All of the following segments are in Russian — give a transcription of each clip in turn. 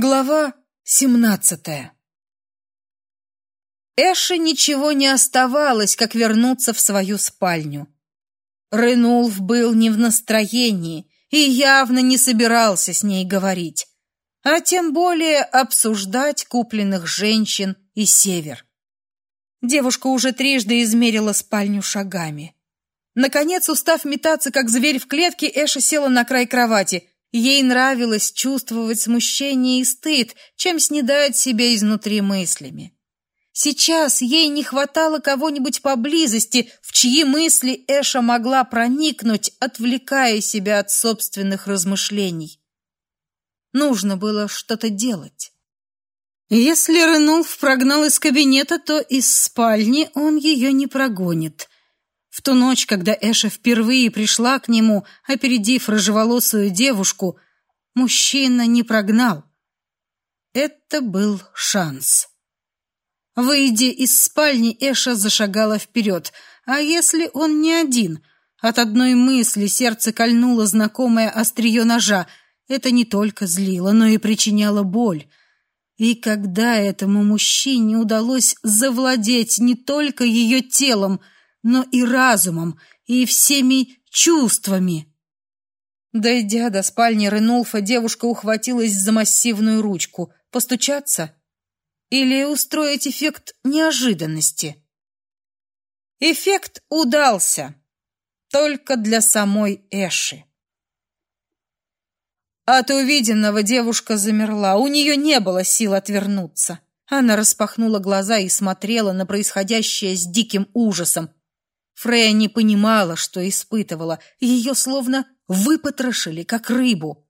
Глава семнадцатая Эше ничего не оставалось, как вернуться в свою спальню. Ренулф был не в настроении и явно не собирался с ней говорить, а тем более обсуждать купленных женщин и север. Девушка уже трижды измерила спальню шагами. Наконец, устав метаться, как зверь в клетке, Эша села на край кровати – Ей нравилось чувствовать смущение и стыд, чем снедать себя изнутри мыслями. Сейчас ей не хватало кого-нибудь поблизости, в чьи мысли Эша могла проникнуть, отвлекая себя от собственных размышлений. Нужно было что-то делать. Если Ренулф прогнал из кабинета, то из спальни он ее не прогонит. В ту ночь, когда Эша впервые пришла к нему, опередив рыжеволосую девушку, мужчина не прогнал. Это был шанс. Выйдя из спальни, Эша зашагала вперед. А если он не один? От одной мысли сердце кольнуло знакомое острие ножа. Это не только злило, но и причиняло боль. И когда этому мужчине удалось завладеть не только ее телом, но и разумом, и всеми чувствами. Дойдя до спальни Ренулфа, девушка ухватилась за массивную ручку. Постучаться? Или устроить эффект неожиданности? Эффект удался. Только для самой Эши. От увиденного девушка замерла. У нее не было сил отвернуться. Она распахнула глаза и смотрела на происходящее с диким ужасом. Фрея не понимала, что испытывала, ее словно выпотрошили, как рыбу.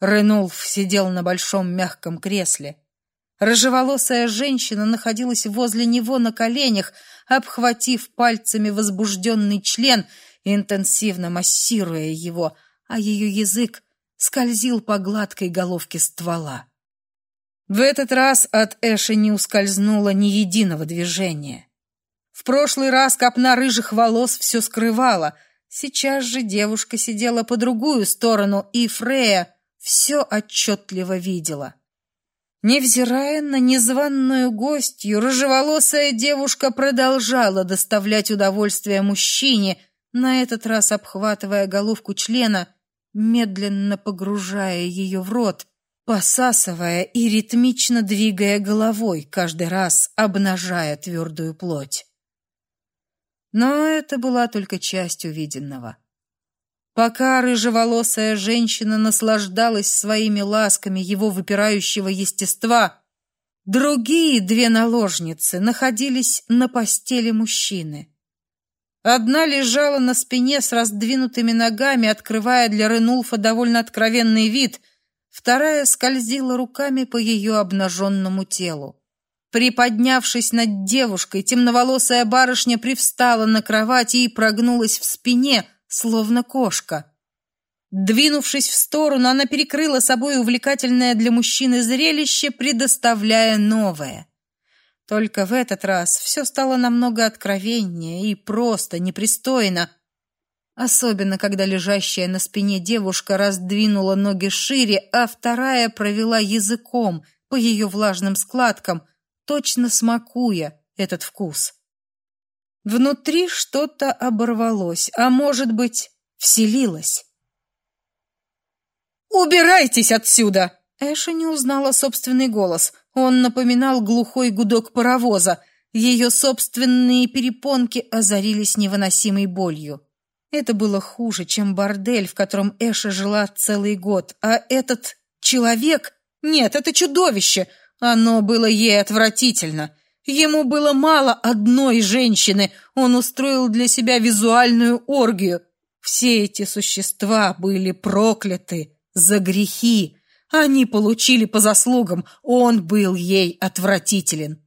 Ренулф сидел на большом мягком кресле. Рыжеволосая женщина находилась возле него на коленях, обхватив пальцами возбужденный член, интенсивно массируя его, а ее язык скользил по гладкой головке ствола. В этот раз от Эши не ускользнуло ни единого движения. В прошлый раз копна рыжих волос все скрывала. Сейчас же девушка сидела по другую сторону, и Фрея все отчетливо видела. Невзирая на незваную гостью, рыжеволосая девушка продолжала доставлять удовольствие мужчине, на этот раз обхватывая головку члена, медленно погружая ее в рот, посасывая и ритмично двигая головой, каждый раз обнажая твердую плоть. Но это была только часть увиденного. Пока рыжеволосая женщина наслаждалась своими ласками его выпирающего естества, другие две наложницы находились на постели мужчины. Одна лежала на спине с раздвинутыми ногами, открывая для Ренулфа довольно откровенный вид, вторая скользила руками по ее обнаженному телу. Приподнявшись над девушкой, темноволосая барышня привстала на кровати и прогнулась в спине, словно кошка. Двинувшись в сторону, она перекрыла собой увлекательное для мужчины зрелище, предоставляя новое. Только в этот раз все стало намного откровеннее и просто непристойно, особенно когда лежащая на спине девушка раздвинула ноги шире, а вторая провела языком по ее влажным складкам – точно смакуя этот вкус. Внутри что-то оборвалось, а может быть, вселилось. «Убирайтесь отсюда!» Эша не узнала собственный голос. Он напоминал глухой гудок паровоза. Ее собственные перепонки озарились невыносимой болью. Это было хуже, чем бордель, в котором Эша жила целый год. А этот человек... Нет, это чудовище! Оно было ей отвратительно. Ему было мало одной женщины, он устроил для себя визуальную оргию. Все эти существа были прокляты за грехи. Они получили по заслугам, он был ей отвратителен.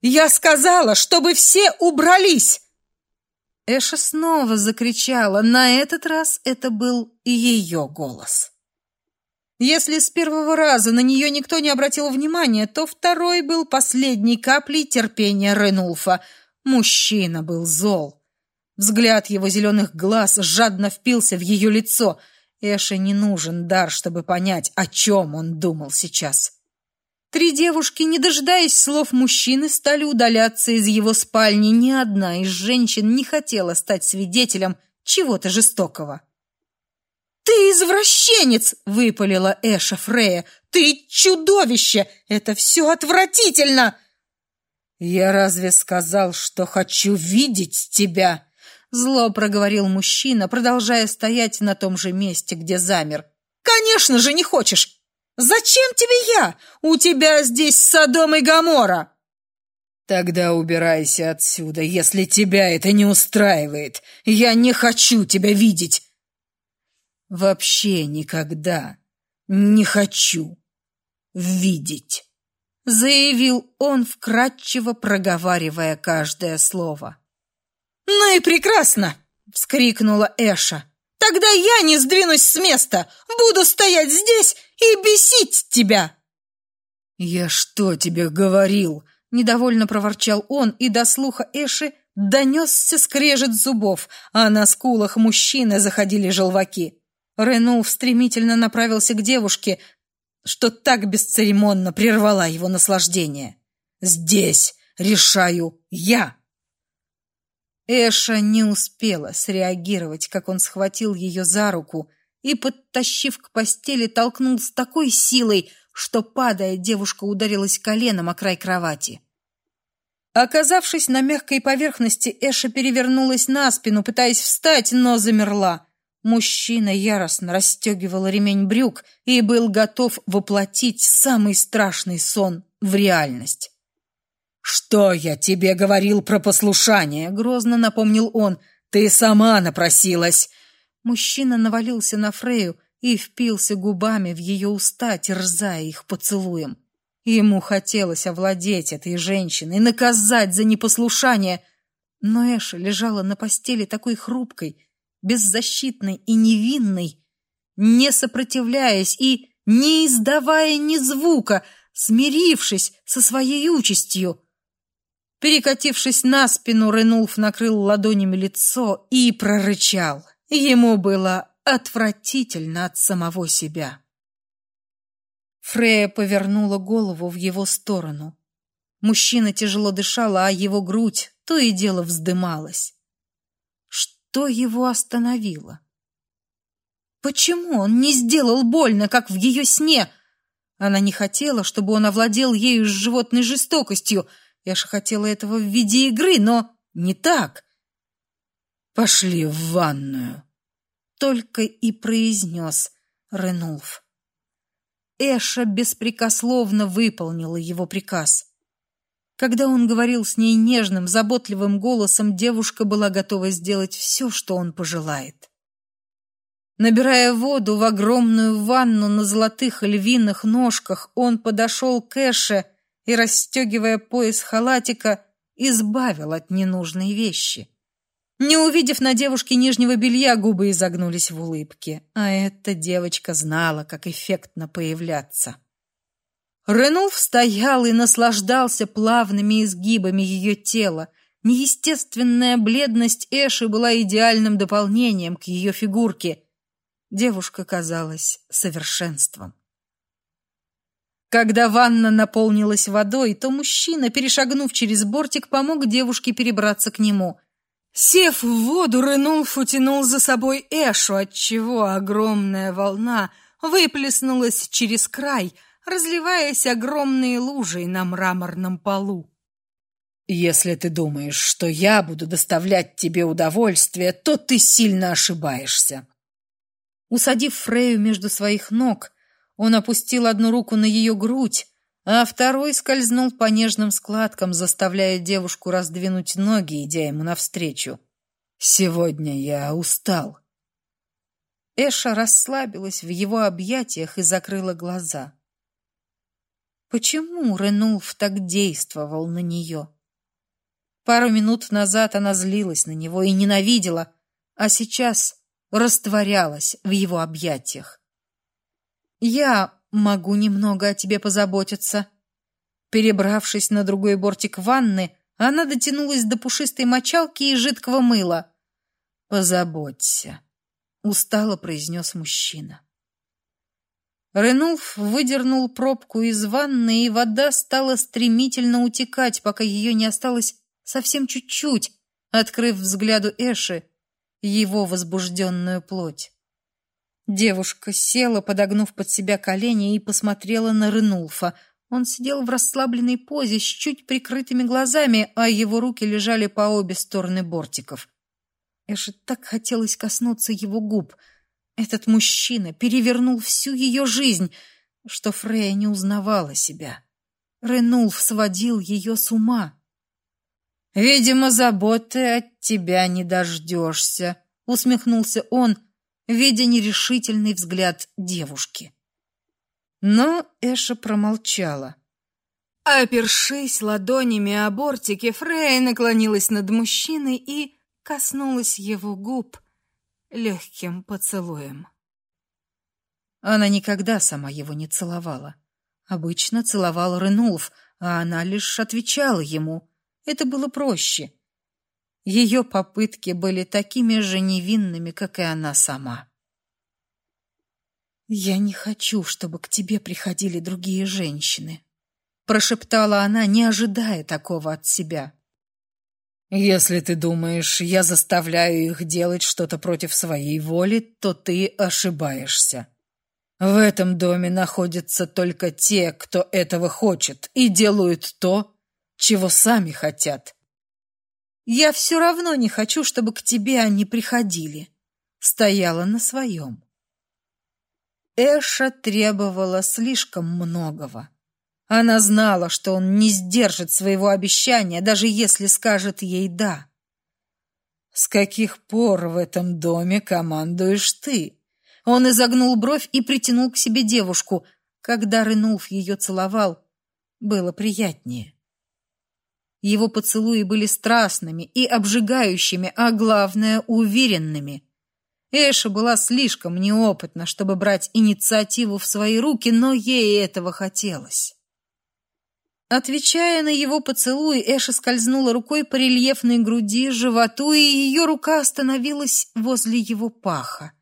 «Я сказала, чтобы все убрались!» Эша снова закричала. На этот раз это был ее голос. Если с первого раза на нее никто не обратил внимания, то второй был последней каплей терпения Ренулфа. Мужчина был зол. Взгляд его зеленых глаз жадно впился в ее лицо. Эше не нужен дар, чтобы понять, о чем он думал сейчас. Три девушки, не дожидаясь слов мужчины, стали удаляться из его спальни. Ни одна из женщин не хотела стать свидетелем чего-то жестокого. «Ты извращенец!» — выпалила Эша Фрея. «Ты чудовище! Это все отвратительно!» «Я разве сказал, что хочу видеть тебя?» Зло проговорил мужчина, продолжая стоять на том же месте, где замер. «Конечно же не хочешь! Зачем тебе я? У тебя здесь Содом и Гоморра!» «Тогда убирайся отсюда, если тебя это не устраивает. Я не хочу тебя видеть!» «Вообще никогда не хочу видеть!» Заявил он, вкратчиво проговаривая каждое слово. «Ну и прекрасно!» — вскрикнула Эша. «Тогда я не сдвинусь с места! Буду стоять здесь и бесить тебя!» «Я что тебе говорил?» — недовольно проворчал он, и до слуха Эши донесся скрежет зубов, а на скулах мужчины заходили желваки. Рену стремительно направился к девушке, что так бесцеремонно прервала его наслаждение. «Здесь решаю я!» Эша не успела среагировать, как он схватил ее за руку и, подтащив к постели, толкнул с такой силой, что, падая, девушка ударилась коленом о край кровати. Оказавшись на мягкой поверхности, Эша перевернулась на спину, пытаясь встать, но замерла. Мужчина яростно расстегивал ремень брюк и был готов воплотить самый страшный сон в реальность. «Что я тебе говорил про послушание?» — грозно напомнил он. «Ты сама напросилась!» Мужчина навалился на Фрею и впился губами в ее уста, терзая их поцелуем. Ему хотелось овладеть этой женщиной, наказать за непослушание. Но Эша лежала на постели такой хрупкой, беззащитной и невинной, не сопротивляясь и не издавая ни звука, смирившись со своей участью. Перекатившись на спину, Ренулф накрыл ладонями лицо и прорычал. Ему было отвратительно от самого себя. Фрея повернула голову в его сторону. Мужчина тяжело дышал, а его грудь то и дело вздымалась. Что его остановило? Почему он не сделал больно, как в ее сне? Она не хотела, чтобы он овладел ею с животной жестокостью, я же хотела этого в виде игры, но не так. Пошли в ванную, только и произнес Ренулф. Эша беспрекословно выполнила его приказ. Когда он говорил с ней нежным, заботливым голосом, девушка была готова сделать все, что он пожелает. Набирая воду в огромную ванну на золотых львиных ножках, он подошел к Эше и, расстегивая пояс халатика, избавил от ненужной вещи. Не увидев на девушке нижнего белья, губы изогнулись в улыбке, а эта девочка знала, как эффектно появляться. Ренулф стоял и наслаждался плавными изгибами ее тела. Неестественная бледность Эши была идеальным дополнением к ее фигурке. Девушка казалась совершенством. Когда ванна наполнилась водой, то мужчина, перешагнув через бортик, помог девушке перебраться к нему. Сев в воду, Ренулф утянул за собой Эшу, отчего огромная волна выплеснулась через край, разливаясь огромной лужей на мраморном полу. «Если ты думаешь, что я буду доставлять тебе удовольствие, то ты сильно ошибаешься». Усадив Фрею между своих ног, он опустил одну руку на ее грудь, а второй скользнул по нежным складкам, заставляя девушку раздвинуть ноги, идя ему навстречу. «Сегодня я устал». Эша расслабилась в его объятиях и закрыла глаза. Почему Ренулф так действовал на нее? Пару минут назад она злилась на него и ненавидела, а сейчас растворялась в его объятиях. Я могу немного о тебе позаботиться. Перебравшись на другой бортик ванны, она дотянулась до пушистой мочалки и жидкого мыла. Позаботься. устало произнес мужчина. Ренулф выдернул пробку из ванны, и вода стала стремительно утекать, пока ее не осталось совсем чуть-чуть, открыв взгляду Эши его возбужденную плоть. Девушка села, подогнув под себя колени, и посмотрела на Ренулфа. Он сидел в расслабленной позе с чуть прикрытыми глазами, а его руки лежали по обе стороны бортиков. Эше так хотелось коснуться его губ — этот мужчина перевернул всю ее жизнь, что Фрея не узнавала себя. Ренулф сводил ее с ума. «Видимо, заботы от тебя не дождешься», — усмехнулся он, видя нерешительный взгляд девушки. Но Эша промолчала. Опершись ладонями о бортики, Фрея наклонилась над мужчиной и коснулась его губ, легким поцелуем. Она никогда сама его не целовала. Обычно целовал Ренулф, а она лишь отвечала ему. Это было проще. Ее попытки были такими же невинными, как и она сама. «Я не хочу, чтобы к тебе приходили другие женщины», — прошептала она, не ожидая такого от себя. Если ты думаешь, я заставляю их делать что-то против своей воли, то ты ошибаешься. В этом доме находятся только те, кто этого хочет, и делают то, чего сами хотят. Я все равно не хочу, чтобы к тебе они приходили. Стояла на своем. Эша требовала слишком многого. Она знала, что он не сдержит своего обещания, даже если скажет ей «да». «С каких пор в этом доме командуешь ты?» Он изогнул бровь и притянул к себе девушку. Когда Ренулф ее целовал, было приятнее. Его поцелуи были страстными и обжигающими, а главное — уверенными. Эша была слишком неопытна, чтобы брать инициативу в свои руки, но ей этого хотелось. Отвечая на его поцелуй, Эша скользнула рукой по рельефной груди, животу, и ее рука остановилась возле его паха.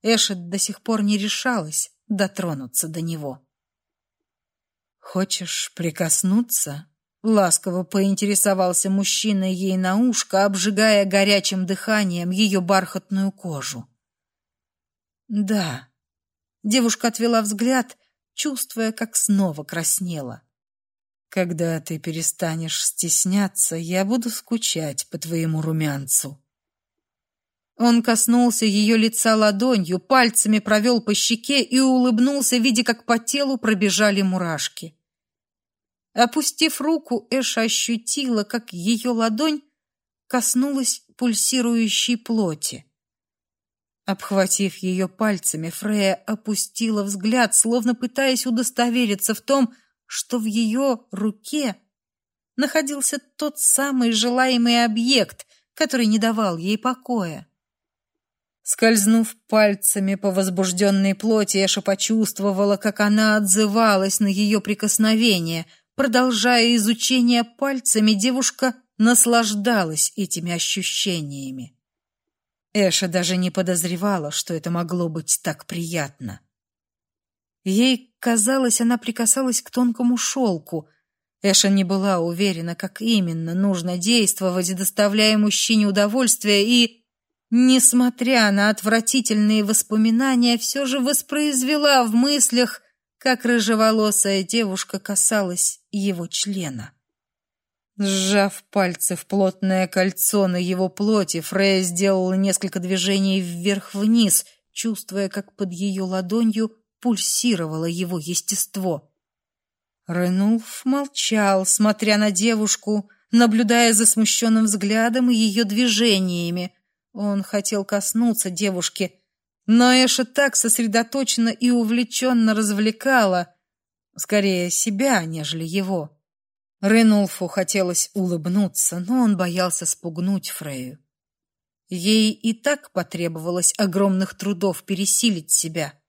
Эша до сих пор не решалась дотронуться до него. «Хочешь прикоснуться?» — ласково поинтересовался мужчина ей на ушко, обжигая горячим дыханием ее бархатную кожу. «Да». Девушка отвела взгляд, чувствуя, как снова краснела. Когда ты перестанешь стесняться, я буду скучать по твоему румянцу. Он коснулся ее лица ладонью, пальцами провел по щеке и улыбнулся, видя, как по телу пробежали мурашки. Опустив руку, Эша ощутила, как ее ладонь коснулась пульсирующей плоти. Обхватив ее пальцами, Фрея опустила взгляд, словно пытаясь удостовериться в том, что в ее руке находился тот самый желаемый объект, который не давал ей покоя. Скользнув пальцами по возбужденной плоти, Эша почувствовала, как она отзывалась на ее прикосновение. Продолжая изучение пальцами, девушка наслаждалась этими ощущениями. Эша даже не подозревала, что это могло быть так приятно. Ей казалось, она прикасалась к тонкому шелку. Эша не была уверена, как именно нужно действовать, доставляя мужчине удовольствие, и, несмотря на отвратительные воспоминания, все же воспроизвела в мыслях, как рыжеволосая девушка касалась его члена. Сжав пальцы в плотное кольцо на его плоти, Фрея сделала несколько движений вверх-вниз, чувствуя, как под ее ладонью пульсировало его естество. Ренулф молчал, смотря на девушку, наблюдая за смущенным взглядом и ее движениями. Он хотел коснуться девушки, но Эша так сосредоточенно и увлеченно развлекала, скорее себя, нежели его. Ренулфу хотелось улыбнуться, но он боялся спугнуть Фрею. Ей и так потребовалось огромных трудов пересилить себя.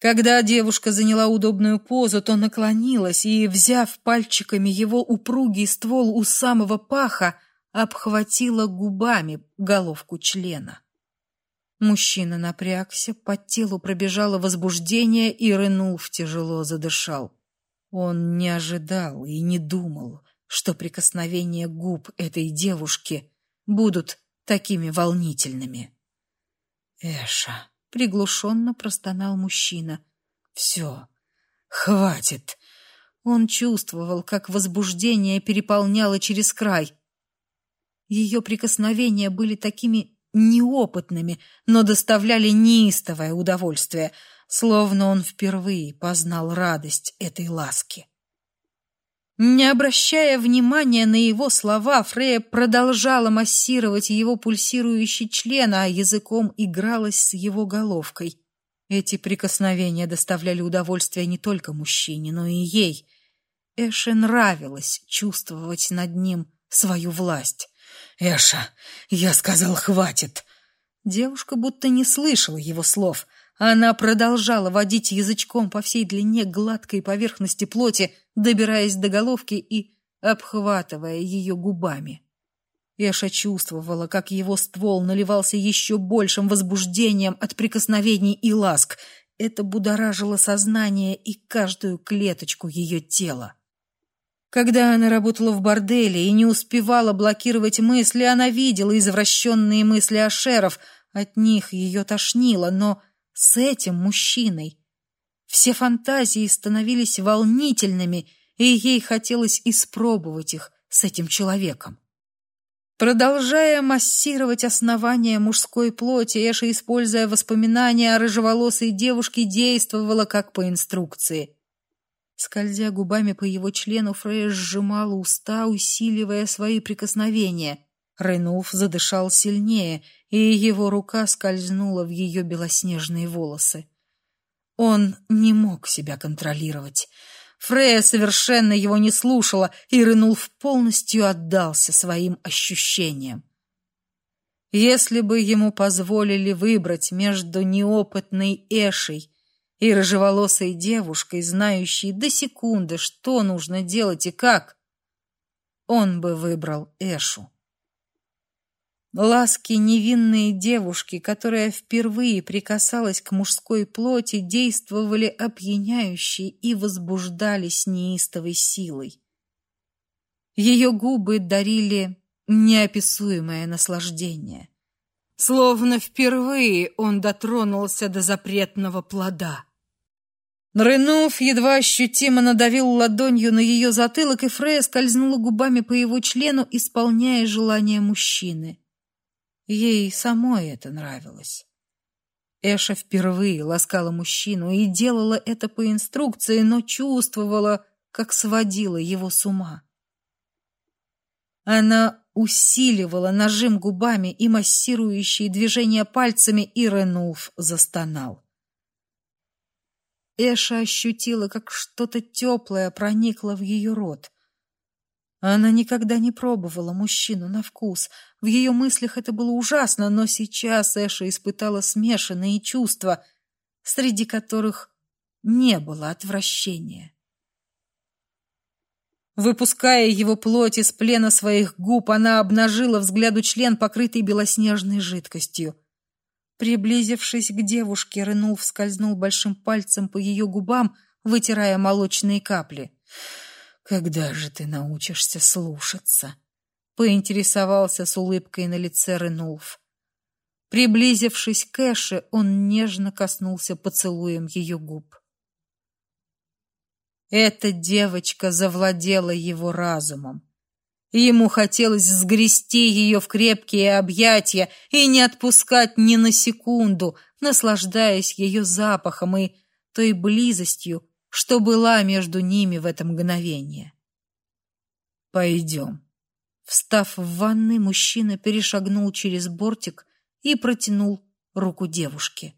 Когда девушка заняла удобную позу, то наклонилась и, взяв пальчиками его упругий ствол у самого паха, обхватила губами головку члена. Мужчина напрягся, по телу пробежало возбуждение, и Ренулф тяжело задышал. Он не ожидал и не думал, что прикосновения губ этой девушки будут такими волнительными. «Эша!» — приглушенно простонал мужчина. «Все, хватит!» Он чувствовал, как возбуждение переполняло через край. Ее прикосновения были такими неопытными, но доставляли неистовое удовольствие, словно он впервые познал радость этой ласки. Не обращая внимания на его слова, Фрея продолжала массировать его пульсирующий член, а языком игралась с его головкой. Эти прикосновения доставляли удовольствие не только мужчине, но и ей. Эше нравилось чувствовать над ним свою власть. «Эша, я сказал, хватит!» Девушка будто не слышала его слов — она продолжала водить язычком по всей длине гладкой поверхности плоти, добираясь до головки и обхватывая ее губами. Эша чувствовала, как его ствол наливался еще большим возбуждением от прикосновений и ласк. Это будоражило сознание и каждую клеточку ее тела. Когда она работала в борделе и не успевала блокировать мысли, она видела извращенные мысли Ашеров. От них ее тошнило, но с этим мужчиной. Все фантазии становились волнительными, и ей хотелось испробовать их с этим человеком. Продолжая массировать основания мужской плоти, Эша, используя воспоминания о рыжеволосой девушке, действовала как по инструкции. Скользя губами по его члену, Фрея сжимала уста, усиливая свои прикосновения. Рейнуф задышал сильнее, и его рука скользнула в ее белоснежные волосы. Он не мог себя контролировать. Фрея совершенно его не слушала, и Рейнуф полностью отдался своим ощущениям. Если бы ему позволили выбрать между неопытной Эшей и рыжеволосой девушкой, знающей до секунды, что нужно делать и как, он бы выбрал Эшу. Ласки невинной девушки, которая впервые прикасалась к мужской плоти, действовали опьяняюще и возбуждали с неистовой силой. Ее губы дарили неописуемое наслаждение. Словно впервые он дотронулся до запретного плода. Ренуф едва ощутимо надавил ладонью на ее затылок, и Фрея скользнула губами по его члену, исполняя желание мужчины. Ей самой это нравилось. Эша впервые ласкала мужчину и делала это по инструкции, но чувствовала, как сводила его с ума. Она усиливала нажим губами и массирующие движения пальцами, и Ренулф застонал. Эша ощутила, как что-то теплое проникло в ее рот. Она никогда не пробовала мужчину на вкус. В ее мыслях это было ужасно, но сейчас Эша испытала смешанные чувства, среди которых не было отвращения. Выпуская его плоть из плена своих губ, она обнажила взгляду член, покрытый белоснежной жидкостью. Приблизившись к девушке, Ренул скользнул большим пальцем по ее губам, вытирая молочные капли. Когда же ты научишься слушаться? Поинтересовался с улыбкой на лице Ренулф. Приблизившись к Эше, он нежно коснулся поцелуем ее губ. Эта девочка завладела его разумом. Ему хотелось сгрести ее в крепкие объятия и не отпускать ни на секунду, наслаждаясь ее запахом и той близостью, что была между ними в это мгновение. «Пойдем». Встав в ванной, мужчина перешагнул через бортик и протянул руку девушке.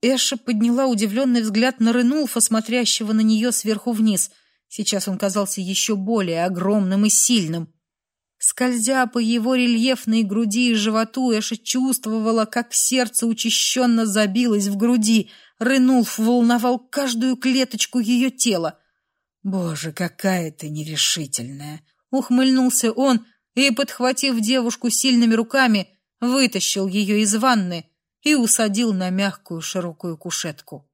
Эша подняла удивленный взгляд на Ренулфа, смотрящего на нее сверху вниз. Сейчас он казался еще более огромным и сильным. Скользя по его рельефной груди и животу, Эша чувствовала, как сердце учащенно забилось в груди. Ренулф волновал каждую клеточку ее тела. «Боже, какая ты нерешительная!» Ухмыльнулся он и, подхватив девушку сильными руками, вытащил ее из ванны и усадил на мягкую широкую кушетку.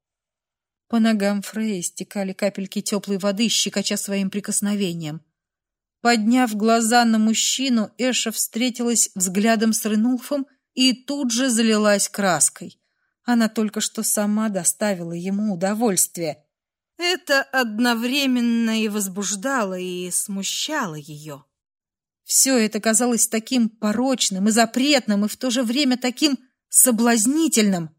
По ногам Фреи стекали капельки теплой воды, щекоча своим прикосновением. Подняв глаза на мужчину, Эша встретилась взглядом с Ренулфом и тут же залилась краской. Она только что сама доставила ему удовольствие. Это одновременно и возбуждало, и смущало ее. Все это казалось таким порочным и запретным, и в то же время таким соблазнительным.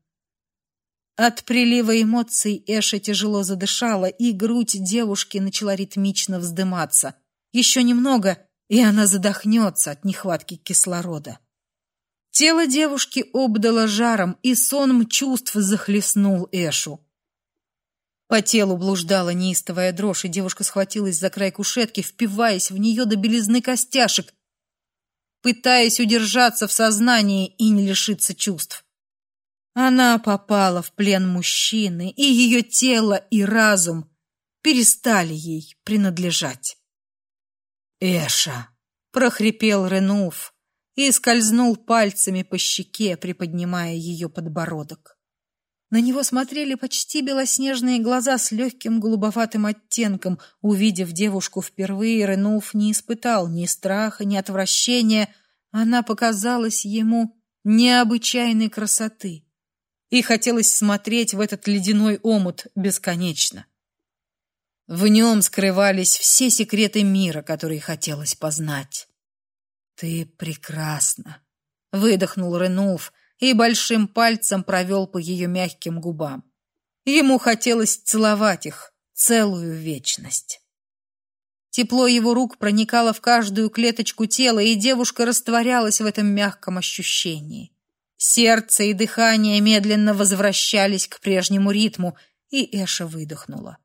От прилива эмоций Эша тяжело задышала, и грудь девушки начала ритмично вздыматься. Еще немного, и она задохнется от нехватки кислорода. Тело девушки обдало жаром, и сон чувств захлестнул Эшу. По телу блуждала неистовая дрожь, и девушка схватилась за край кушетки, впиваясь в нее до белизны костяшек, пытаясь удержаться в сознании и не лишиться чувств. Она попала в плен мужчины, и ее тело и разум перестали ей принадлежать. «Эша!» — прохрипел Ренуф и скользнул пальцами по щеке, приподнимая ее подбородок. На него смотрели почти белоснежные глаза с легким голубоватым оттенком. Увидев девушку впервые, Ренуф не испытал ни страха, ни отвращения. Она показалась ему необычайной красоты и хотелось смотреть в этот ледяной омут бесконечно. В нем скрывались все секреты мира, которые хотелось познать. «Ты прекрасна!» — выдохнул Ренулф и большим пальцем провел по ее мягким губам. Ему хотелось целовать их целую вечность. Тепло его рук проникало в каждую клеточку тела, и девушка растворялась в этом мягком ощущении. Сердце и дыхание медленно возвращались к прежнему ритму, и Эша выдохнула.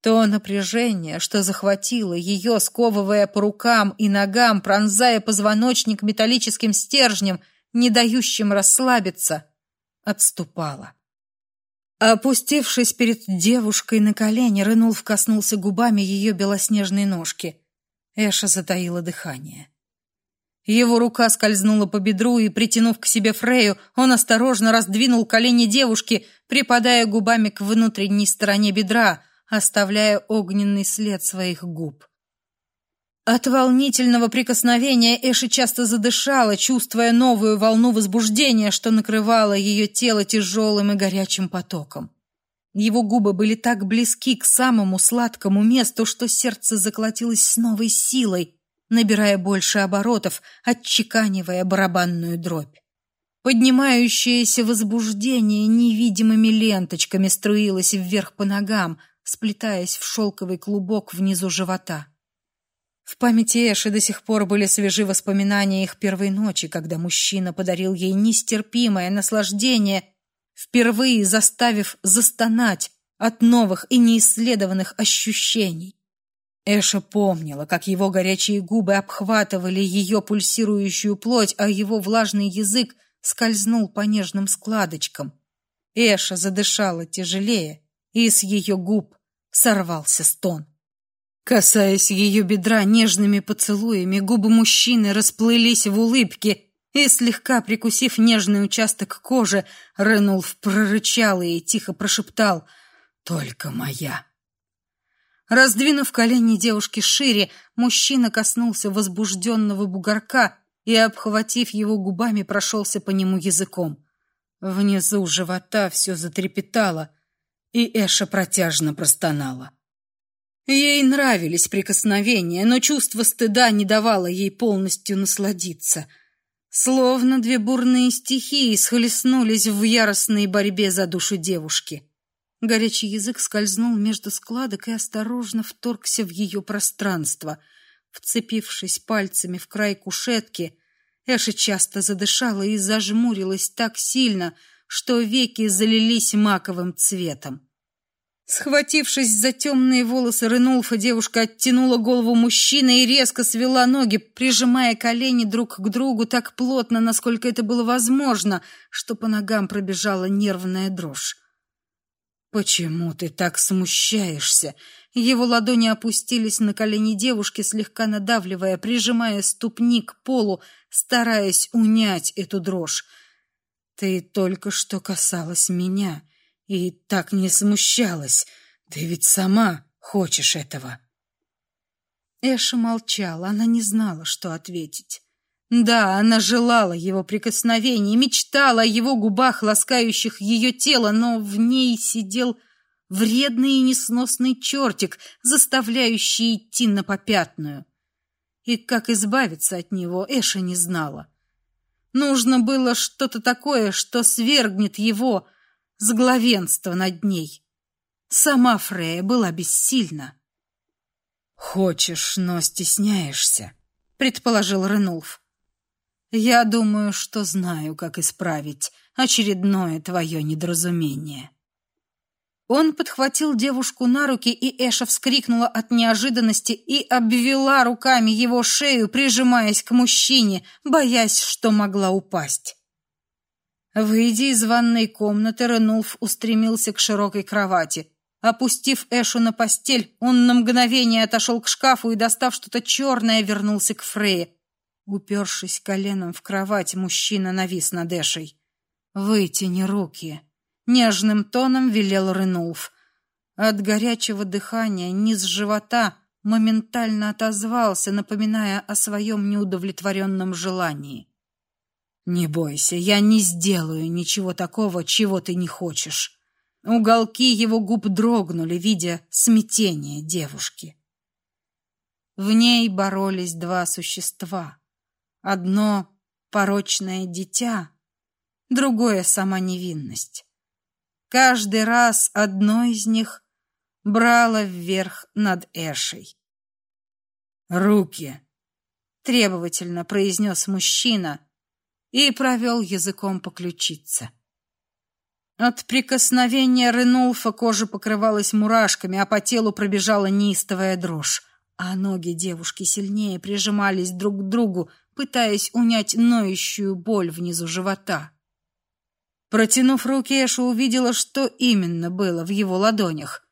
То напряжение, что захватило ее, сковывая по рукам и ногам, пронзая позвоночник металлическим стержнем, не дающим расслабиться, отступало. Опустившись перед девушкой на колени, Ренулф коснулся губами ее белоснежной ножки. Эша затаила дыхание. Его рука скользнула по бедру, и, притянув к себе Фрею, он осторожно раздвинул колени девушки, припадая губами к внутренней стороне бедра, оставляя огненный след своих губ. От волнительного прикосновения Эши часто задышала, чувствуя новую волну возбуждения, что накрывало ее тело тяжелым и горячим потоком. Его губы были так близки к самому сладкому месту, что сердце заколотилось с новой силой, набирая больше оборотов, отчеканивая барабанную дробь. Поднимающееся возбуждение невидимыми ленточками струилось вверх по ногам, сплетаясь в шелковый клубок внизу живота. В памяти Эши до сих пор были свежи воспоминания их первой ночи, когда мужчина подарил ей нестерпимое наслаждение, впервые заставив застонать от новых и неисследованных ощущений. Эша помнила, как его горячие губы обхватывали ее пульсирующую плоть, а его влажный язык скользнул по нежным складочкам. Эша задышала тяжелее, и с ее губ сорвался стон. Касаясь ее бедра нежными поцелуями, губы мужчины расплылись в улыбке, и слегка прикусив нежный участок кожи, Ренулф прорычал и тихо прошептал: "Только моя". Раздвинув колени девушки шире, мужчина коснулся возбужденного бугорка и, обхватив его губами, прошелся по нему языком. Внизу живота все затрепетало, и Эша протяжно простонала. Ей нравились прикосновения, но чувство стыда не давало ей полностью насладиться. Словно две бурные стихии схлестнулись в яростной борьбе за душу девушки. Горячий язык скользнул между складок и осторожно вторгся в ее пространство. Вцепившись пальцами в край кушетки, Эша часто задышала и зажмурилась так сильно, что веки залились маковым цветом. Схватившись за темные волосы Ренулфа, девушка оттянула голову мужчины и резко свела ноги, прижимая колени друг к другу так плотно, насколько это было возможно, что по ногам пробежала нервная дрожь. Почему ты так смущаешься? Его ладони опустились на колени девушки, слегка надавливая, прижимая ступни к полу, стараясь унять эту дрожь. Ты только что касалась меня и так не смущалась. Ты ведь сама хочешь этого. Эша молчала, она не знала, что ответить. Да, она желала его прикосновений, мечтала о его губах, ласкающих ее тело, но в ней сидел вредный и несносный чертик, заставляющий идти на попятную. И как избавиться от него, Эша не знала. Нужно было что-то такое, что свергнет его с главенства над ней. Сама Фрея была бессильна. «Хочешь, но стесняешься», — предположил Ренулф. «Я думаю, что знаю, как исправить очередное твое недоразумение». Он подхватил девушку на руки, и Эша вскрикнула от неожиданности и обвела руками его шею, прижимаясь к мужчине, боясь, что могла упасть. Выйдя из ванной комнаты, Ренулф устремился к широкой кровати. Опустив Эшу на постель, он на мгновение отошел к шкафу и, достав что-то черное, вернулся к Фрейе. Упершись коленом в кровать, мужчина навис над Эшей. «Вытяни руки», нежным тоном велел Ренулф. От горячего дыхания низ живота моментально отозвался, напоминая о своем неудовлетворенном желании. Не бойся, я не сделаю ничего такого, чего ты не хочешь. Уголки его губ дрогнули, видя смятение девушки. В ней боролись два существа. Одно порочное дитя, другое сама невинность. Каждый раз одно из них брало вверх над Эшей. «Руки!» — требовательно произнес мужчина и провел языком по ключице. От прикосновения Ренулфа кожа покрывалась мурашками, а по телу пробежала неистовая дрожь, а ноги девушки сильнее прижимались друг к другу, пытаясь унять ноющую боль внизу живота. Протянув руки, Эша увидела, что именно было в его ладонях.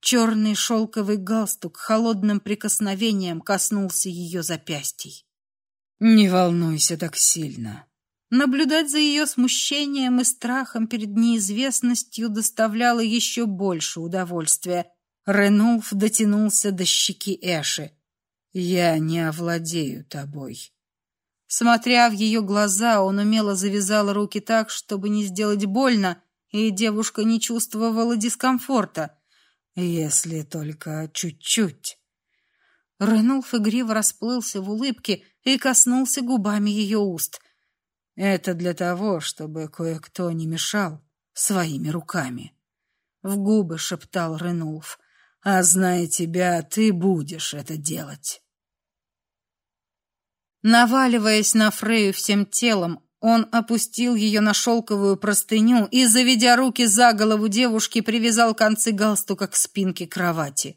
Черный шелковый галстук холодным прикосновением коснулся ее запястий. «Не волнуйся так сильно». Наблюдать за ее смущением и страхом перед неизвестностью доставляло еще больше удовольствия. Ренулф дотянулся до щеки Эши. «Я не овладею тобой». Смотря в ее глаза, он умело завязал руки так, чтобы не сделать больно, и девушка не чувствовала дискомфорта. Если только чуть-чуть. Ренулф игриво расплылся в улыбке и коснулся губами ее уст. Это для того, чтобы кое-кто не мешал своими руками. В губы шептал Ренулф. А зная тебя, ты будешь это делать. Наваливаясь на Фрею всем телом, он опустил ее на шелковую простыню и, заведя руки за голову девушки, привязал концы галстука к спинке кровати.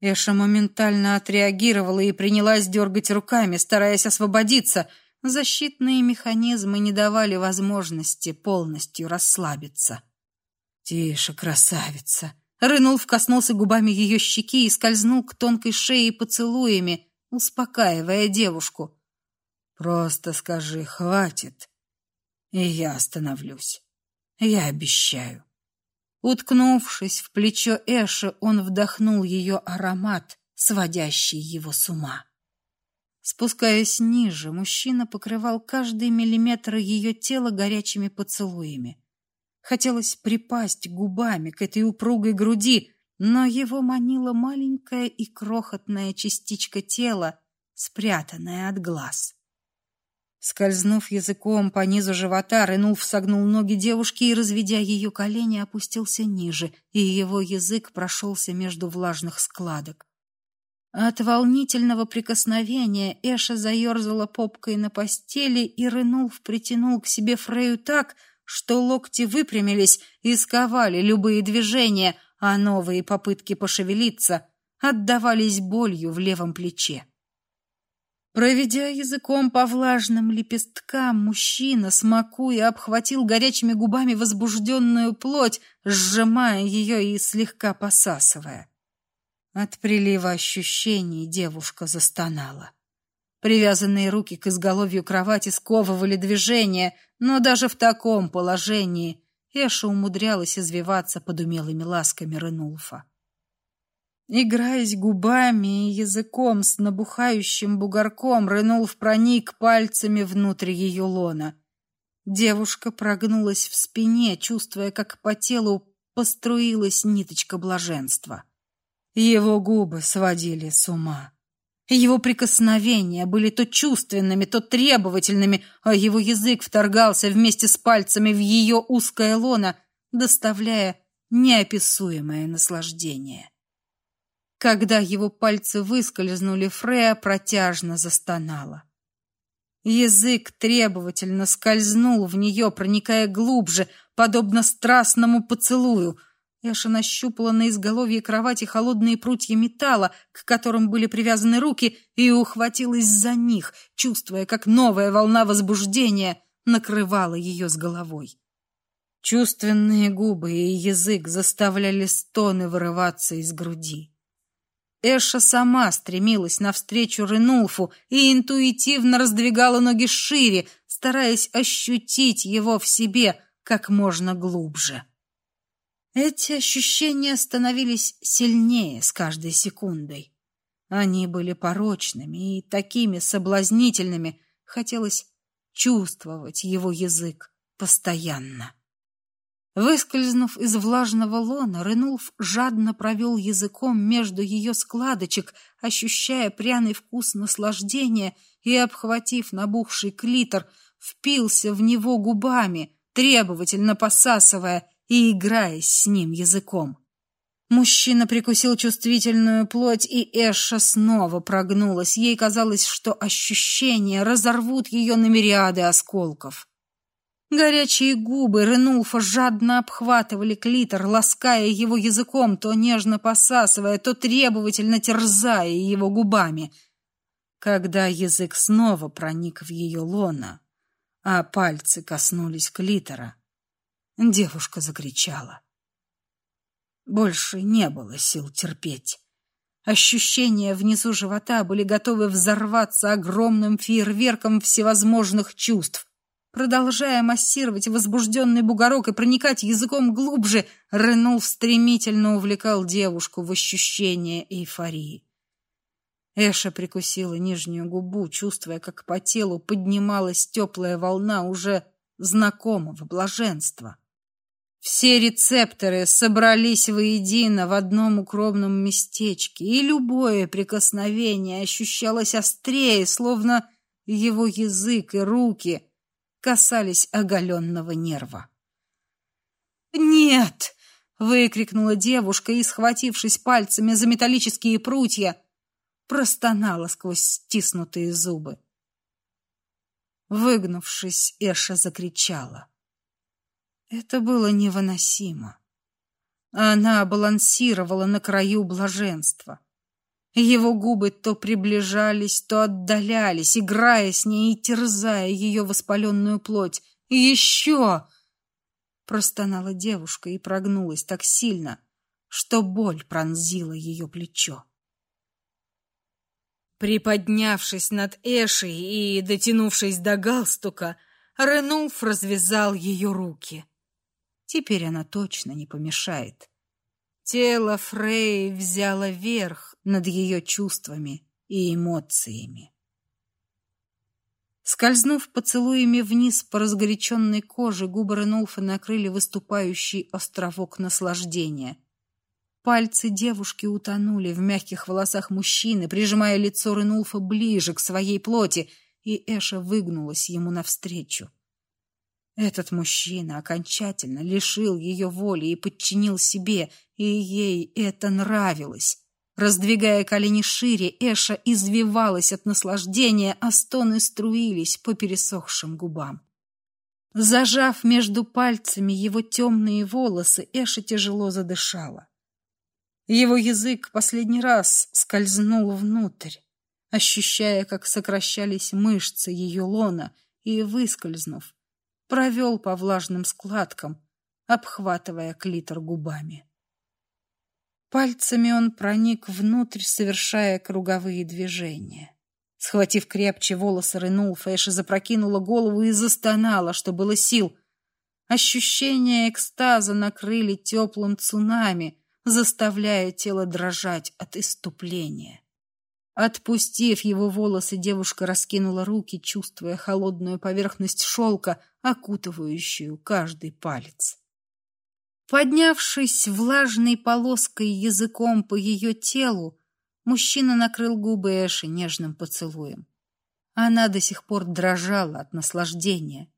Эша моментально отреагировала и принялась дергать руками, стараясь освободиться. Защитные механизмы не давали возможности полностью расслабиться. «Тише, красавица!» Рынулф коснулся губами ее щеки и скользнул к тонкой шее поцелуями, успокаивая девушку. Просто скажи «хватит», и я остановлюсь. Я обещаю. Уткнувшись в плечо Эши, он вдохнул ее аромат, сводящий его с ума. Спускаясь ниже, мужчина покрывал каждый миллиметр ее тела горячими поцелуями. Хотелось припасть губами к этой упругой груди, но его манила маленькая и крохотная частичка тела, спрятанная от глаз. Скользнув языком по низу живота, Ренульф согнул ноги девушки и, разведя ее колени, опустился ниже, и его язык прошелся между влажных складок. От волнительного прикосновения Эша заерзала попкой на постели, и Ренульф притянул к себе Фрею так, что локти выпрямились и сковали любые движения, а новые попытки пошевелиться отдавались болью в левом плече. Проведя языком по влажным лепесткам, мужчина, смакуя, обхватил горячими губами возбужденную плоть, сжимая ее и слегка посасывая. От прилива ощущений девушка застонала. Привязанные руки к изголовью кровати сковывали движение, но даже в таком положении Эша умудрялась извиваться под умелыми ласками Ренулфа. Играясь губами и языком с набухающим бугорком, Ренулф проник пальцами внутрь ее лона. Девушка прогнулась в спине, чувствуя, как по телу поструилась ниточка блаженства. Его губы сводили с ума. Его прикосновения были то чувственными, то требовательными, а его язык вторгался вместе с пальцами в ее узкое лоно, доставляя неописуемое наслаждение. Когда его пальцы выскользнули, Фрея протяжно застонала. Язык требовательно скользнул в нее, проникая глубже, подобно страстному поцелую — Эша нащупала на изголовье кровати холодные прутья металла, к которым были привязаны руки, и ухватилась за них, чувствуя, как новая волна возбуждения накрывала ее с головой. Чувственные губы и язык заставляли стоны вырываться из груди. Эша сама стремилась навстречу Ренулфу и интуитивно раздвигала ноги шире, стараясь ощутить его в себе как можно глубже. Эти ощущения становились сильнее с каждой секундой. Они были порочными и такими соблазнительными, хотелось чувствовать его язык постоянно. Выскользнув из влажного лона, Ренулф жадно провел языком между ее складочек, ощущая пряный вкус наслаждения и, обхватив набухший клитор, впился в него губами, требовательно посасывая и играясь с ним языком. Мужчина прикусил чувствительную плоть, и Эша снова прогнулась. Ей казалось, что ощущения разорвут ее на мириады осколков. Горячие губы Ренулфа жадно обхватывали клитор, лаская его языком, то нежно посасывая, то требовательно терзая его губами. Когда язык снова проник в ее лоно, а пальцы коснулись клитора, Девушка закричала. Больше не было сил терпеть. Ощущения внизу живота были готовы взорваться огромным фейерверком всевозможных чувств. Продолжая массировать возбужденный бугорок и проникать языком глубже, Ренул стремительно увлекал девушку в ощущение эйфории. Эша прикусила нижнюю губу, чувствуя, как по телу поднималась теплая волна уже знакомого блаженства. Все рецепторы собрались воедино в одном укромном местечке, и любое прикосновение ощущалось острее, словно его язык и руки касались оголенного нерва. «Нет!» — выкрикнула девушка и, схватившись пальцами за металлические прутья, простонала сквозь стиснутые зубы. Выгнувшись, Эша закричала. Это было невыносимо. Она балансировала на краю блаженства. Его губы то приближались, то отдалялись, играя с ней и терзая ее воспаленную плоть. Еще! Простонала девушка и прогнулась так сильно, что боль пронзила ее плечо. Приподнявшись над Эшей и дотянувшись до галстука, Ренулф развязал ее руки. Теперь она точно не помешает. Тело Фрей взяло верх над ее чувствами и эмоциями. Скользнув поцелуями вниз по разгоряченной коже, губы Ренулфа накрыли выступающий островок наслаждения. Пальцы девушки утонули в мягких волосах мужчины, прижимая лицо Ренулфа ближе к своей плоти, и Эша выгнулась ему навстречу. Этот мужчина окончательно лишил ее воли и подчинил себе, и ей это нравилось. Раздвигая колени шире, Эша извивалась от наслаждения, а стоны струились по пересохшим губам. Зажав между пальцами его темные волосы, Эша тяжело задышала. Его язык последний раз скользнул внутрь, ощущая, как сокращались мышцы ее лона, и, выскользнув, провел по влажным складкам, обхватывая клитор губами. Пальцами он проник внутрь, совершая круговые движения. Схватив крепче волосы Ренулфа, Эша запрокинула голову и застонала, что было сил. Ощущения экстаза накрыли теплым цунами, заставляя тело дрожать от иступления. Отпустив его волосы, девушка раскинула руки, чувствуя холодную поверхность шелка, окутывающую каждый палец. Поднявшись влажной полоской языком по ее телу, мужчина накрыл губы Эши нежным поцелуем. Она до сих пор дрожала от наслаждения.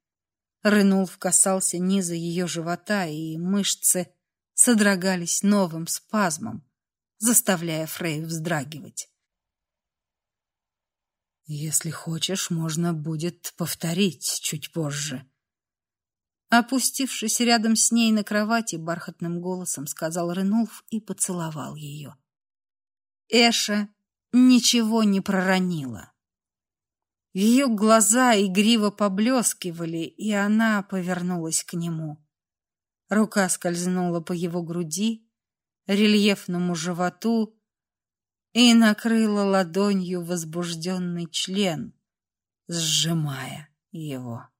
Ренулф касался низа ее живота, и мышцы содрогались новым спазмом, заставляя Фрей вздрагивать. Если хочешь, можно будет повторить чуть позже. Опустившись рядом с ней на кровати, бархатным голосом сказал Ренулф и поцеловал ее. Эша ничего не проронила. Ее глаза игриво поблескивали, и она повернулась к нему. Рука скользнула по его груди, рельефному животу и накрыла ладонью возбужденный член, сжимая его.